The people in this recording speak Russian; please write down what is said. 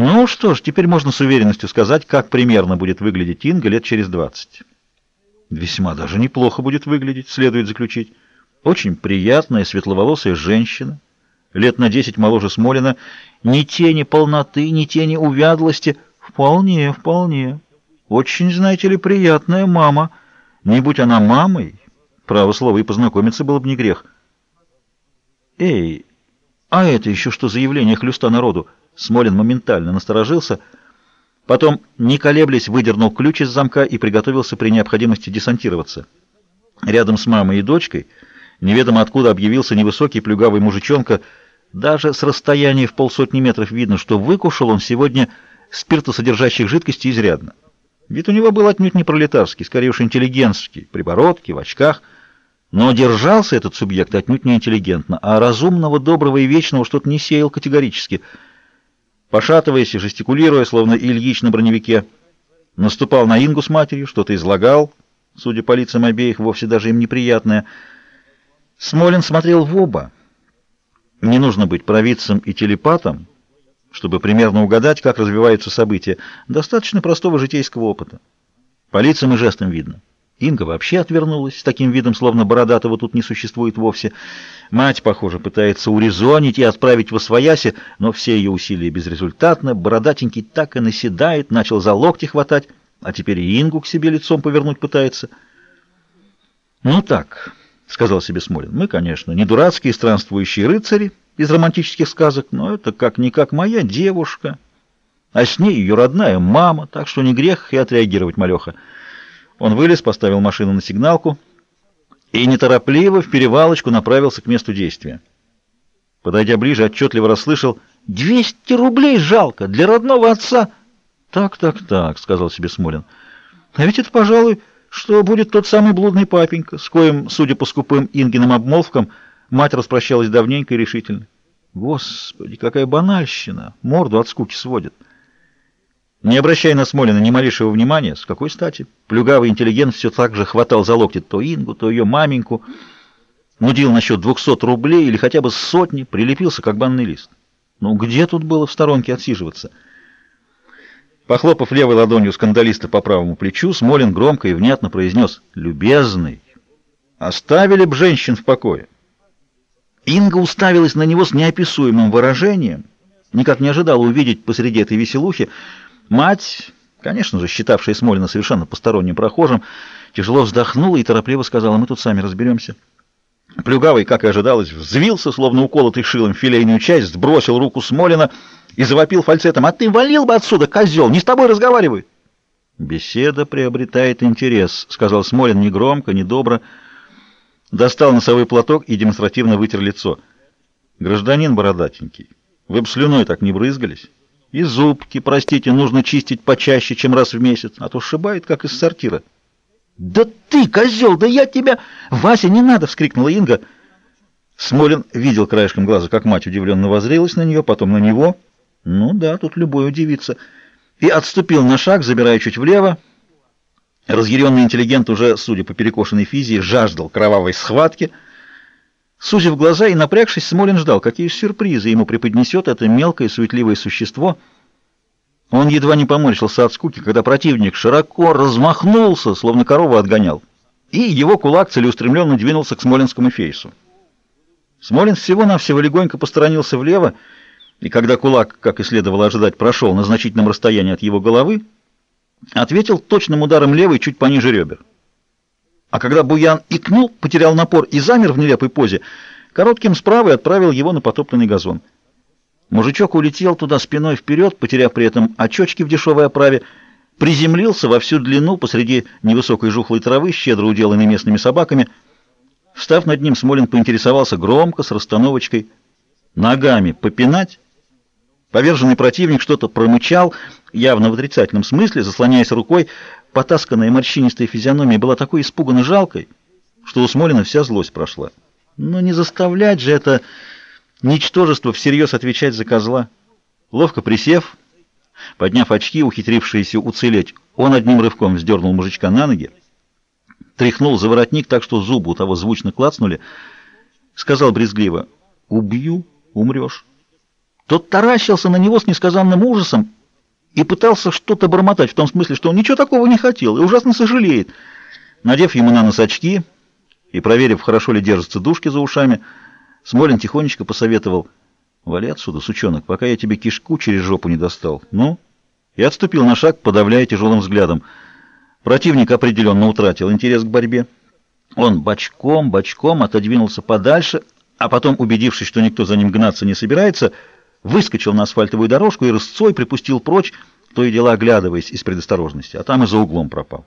Ну что ж, теперь можно с уверенностью сказать, как примерно будет выглядеть Инга лет через двадцать. Весьма даже неплохо будет выглядеть, следует заключить. Очень приятная светловолосая женщина, лет на десять моложе Смолина, ни тени полноты, ни тени увядлости. Вполне, вполне. Очень, знаете ли, приятная мама. Не будь она мамой, право слово, и познакомиться было бы не грех. Эй, а это еще что за явление хлюста народу? Смолин моментально насторожился, потом, не колеблясь, выдернул ключ из замка и приготовился при необходимости десантироваться. Рядом с мамой и дочкой неведомо откуда объявился невысокий плюгавый мужичонка. Даже с расстояния в полсотни метров видно, что выкушал он сегодня спиртосодержащих жидкостей изрядно. Вид у него был отнюдь не пролетарский, скорее уж интеллигентский, при бородке, в очках. Но держался этот субъект отнюдь не интеллигентно, а разумного, доброго и вечного что-то не сеял категорически. Пошатываясь и жестикулируя, словно Ильич на броневике, наступал на Ингу с матерью, что-то излагал, судя по лицам обеих, вовсе даже им неприятное. Смолин смотрел в оба. Не нужно быть провидцем и телепатом, чтобы примерно угадать, как развиваются события. Достаточно простого житейского опыта. По лицам и жестам видно. Инга вообще отвернулась с таким видом, словно бородатого тут не существует вовсе. Мать, похоже, пытается урезонить и отправить в освояси, но все ее усилия безрезультатны. Бородатенький так и наседает, начал за локти хватать, а теперь Ингу к себе лицом повернуть пытается. «Ну так», — сказал себе Смолин, — «мы, конечно, не дурацкие странствующие рыцари из романтических сказок, но это как-никак моя девушка, а с ней ее родная мама, так что не грех и отреагировать малеха». Он вылез, поставил машину на сигналку и неторопливо в перевалочку направился к месту действия. Подойдя ближе, отчетливо расслышал «Двести рублей жалко! Для родного отца!» «Так, так, так», — сказал себе Смолин. «А ведь это, пожалуй, что будет тот самый блудный папенька, с коим, судя по скупым Ингиным обмолвкам, мать распрощалась давненько и решительно. Господи, какая банальщина! Морду от скуки сводит!» Не обращая на Смолина ни малейшего внимания, с какой стати? Плюгавый интеллигент все так же хватал за локти то Ингу, то ее маменьку, нудил насчет двухсот рублей или хотя бы сотни, прилепился как банный лист. Ну где тут было в сторонке отсиживаться? Похлопав левой ладонью скандалиста по правому плечу, Смолин громко и внятно произнес «Любезный, оставили б женщин в покое». Инга уставилась на него с неописуемым выражением, никак не ожидала увидеть посреди этой веселухи, Мать, конечно же, считавшая Смолина совершенно посторонним прохожим, тяжело вздохнула и торопливо сказала, мы тут сами разберемся. Плюгавый, как и ожидалось, взвился, словно уколотый шилом филейную часть, сбросил руку Смолина и завопил фальцетом. «А ты валил бы отсюда, козел! Не с тобой разговаривают!» «Беседа приобретает интерес», — сказал Смолин негромко, недобро, достал носовой платок и демонстративно вытер лицо. «Гражданин бородатенький, вы бы слюной так не брызгались?» И зубки, простите, нужно чистить почаще, чем раз в месяц, а то сшибает, как из сортира. «Да ты, козел, да я тебя...» «Вася, не надо!» — вскрикнула Инга. Смолин видел краешком глаза, как мать удивленно воззрелась на нее, потом на него. Ну да, тут любой удивится. И отступил на шаг, забирая чуть влево. Разъяренный интеллигент уже, судя по перекошенной физии, жаждал кровавой схватки — Сузив глаза и напрягшись, Смолин ждал, какие сюрпризы ему преподнесет это мелкое суетливое существо. Он едва не поморщился от скуки, когда противник широко размахнулся, словно корову отгонял, и его кулак целеустремленно двинулся к смолинскому фейсу. Смолин всего-навсего легонько посторонился влево, и когда кулак, как и следовало ожидать, прошел на значительном расстоянии от его головы, ответил точным ударом левой чуть пониже ребер. А когда Буян икнул, потерял напор и замер в нелепой позе, коротким справой отправил его на потопленный газон. Мужичок улетел туда спиной вперед, потеряв при этом очечки в дешевой оправе, приземлился во всю длину посреди невысокой жухлой травы, щедро уделанной местными собаками. Встав над ним, Смолин поинтересовался громко, с расстановочкой. Ногами попинать? Поверженный противник что-то промычал, явно в отрицательном смысле, заслоняясь рукой, Потасканная морщинистая физиономия была такой испуганно жалкой, что у Смолина вся злость прошла. Но не заставлять же это ничтожество всерьез отвечать за козла. Ловко присев, подняв очки, ухитрившиеся уцелеть, он одним рывком вздернул мужичка на ноги, тряхнул за воротник так, что зубы у того звучно клацнули, сказал брезгливо, «Убью, умрешь». Тот таращился на него с несказанным ужасом и пытался что-то бормотать, в том смысле, что он ничего такого не хотел и ужасно сожалеет. Надев ему на нос очки и проверив, хорошо ли держатся дужки за ушами, Смолин тихонечко посоветовал, «Вали отсюда, сучонок, пока я тебе кишку через жопу не достал. Ну?» И отступил на шаг, подавляя тяжелым взглядом. Противник определенно утратил интерес к борьбе. Он бочком, бочком отодвинулся подальше, а потом, убедившись, что никто за ним гнаться не собирается, выскочил на асфальтовую дорожку и рысцой припустил прочь, то и дело оглядываясь из предосторожности, а там и за углом пропал.